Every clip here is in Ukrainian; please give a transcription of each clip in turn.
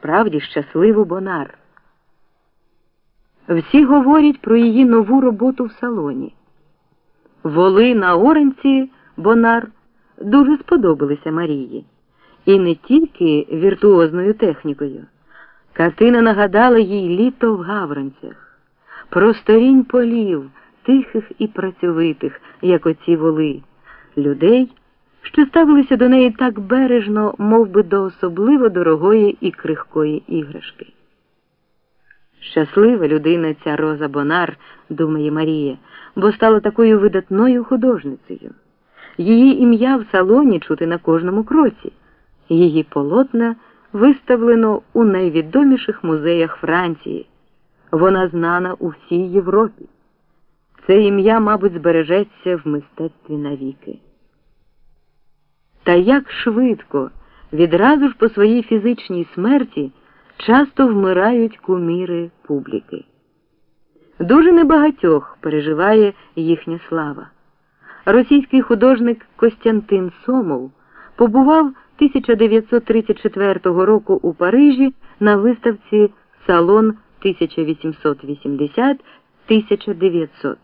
справді щасливу Бонар. Всі говорять про її нову роботу в салоні. Воли на Оренці Бонар дуже сподобалися Марії. І не тільки віртуозною технікою. Картина нагадала їй літо в Гавранцях, просторінь полів, тихих і працьовитих, як оці воли, людей, що ставилися до неї так бережно, мов би до особливо дорогої і крихкої іграшки. Щаслива людина ця Роза Бонар, думає Марія, бо стала такою видатною художницею. Її ім'я в салоні чути на кожному кроці, її полотна виставлено у найвідоміших музеях Франції. Вона знана у всій Європі. Це ім'я, мабуть, збережеться в мистецтві навіки. Та як швидко, відразу ж по своїй фізичній смерті часто вмирають куміри публіки. Дуже небагатьох переживає їхня слава. Російський художник Костянтин Сомов побував 1934 року у Парижі на виставці Салон 1880-1900,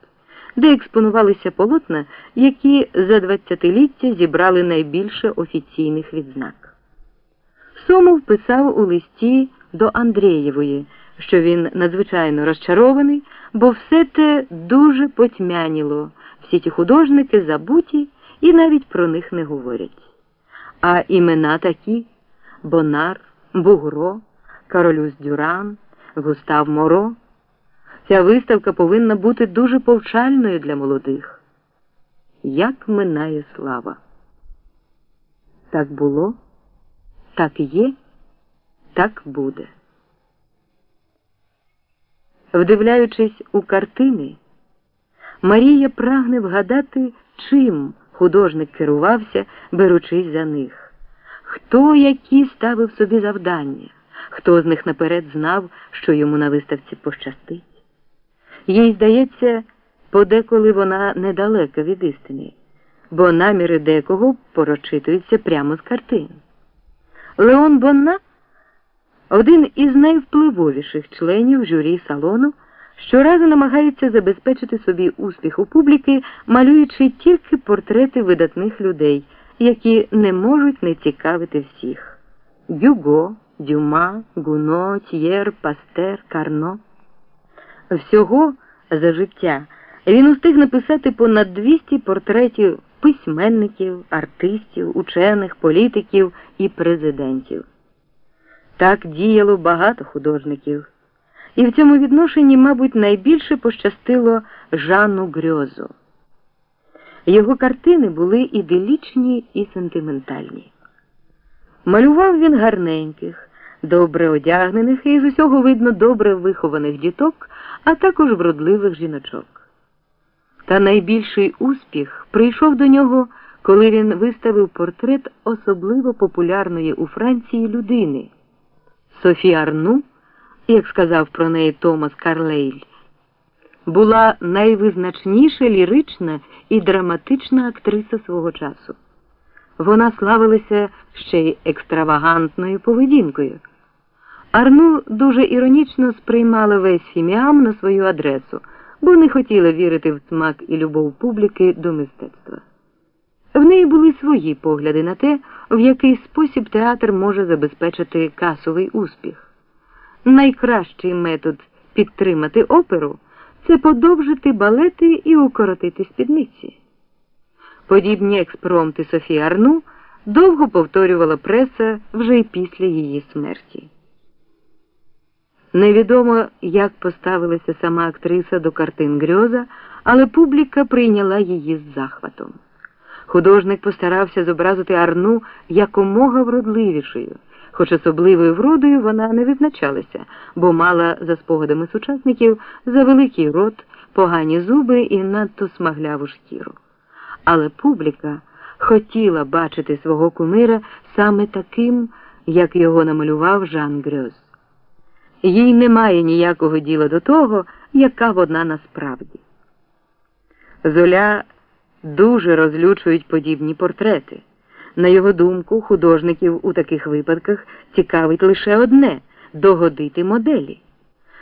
де експонувалися полотна, які за 20-ліття зібрали найбільше офіційних відзнак. Сомов писав у листі до Андрієвої, що він надзвичайно розчарований, бо все те дуже потьмяніло, всі ті художники забуті і навіть про них не говорять. А імена такі Бонар, Бугро, Каролюс Дюран, Густав Моро. Ця виставка повинна бути дуже повчальною для молодих. Як минає слава? Так було, так є, так буде. Вдивляючись у картини, Марія прагне вгадати, чим художник керувався, беручись за них, хто які ставив собі завдання, хто з них наперед знав, що йому на виставці пощастить. Їй здається, подеколи вона недалека від істини, бо наміри декого порочитуються прямо з картин. Леон Бонна один із найвпливовіших членів журі салону, щоразу намагається забезпечити собі успіх у публіки, малюючи тільки портрети видатних людей, які не можуть не цікавити всіх: Гюго, Дюма, Гуно, Т'єр, Пастер, Карно. Всього за життя він устиг написати понад 200 портретів письменників, артистів, учених, політиків і президентів. Так діяло багато художників, і в цьому відношенні, мабуть, найбільше пощастило Жанну Грьозу. Його картини були іделічні і сентиментальні. Малював він гарненьких, добре одягнених і з усього видно добре вихованих діток, а також вродливих жіночок. Та найбільший успіх прийшов до нього, коли він виставив портрет особливо популярної у Франції людини. Софі Арну, як сказав про неї Томас Карлейль, була найвизначніша лірична і драматична актриса свого часу. Вона славилася ще й екстравагантною поведінкою. Арну дуже іронічно сприймала весь фіміам на свою адресу, бо не хотіла вірити в смак і любов публіки до мистецтва. В неї були свої погляди на те, в який спосіб театр може забезпечити касовий успіх. Найкращий метод підтримати оперу це подовжити балети і укоротити спідниці. Подібні експромти Софії Арну довго повторювала преса вже й після її смерті. Невідомо, як поставилася сама актриса до картин Грьоза, але публіка прийняла її з захватом. Художник постарався зобразити Арну якомога вродливішою, хоч особливою вродою вона не відзначалася, бо мала, за спогадами сучасників, за великий рот, погані зуби і надто смагляву шкіру. Але публіка хотіла бачити свого кумира саме таким, як його намалював Жан Грьоз. Їй немає ніякого діла до того, яка вона насправді. Золя дуже розлючують подібні портрети. На його думку, художників у таких випадках цікавить лише одне догодити моделі.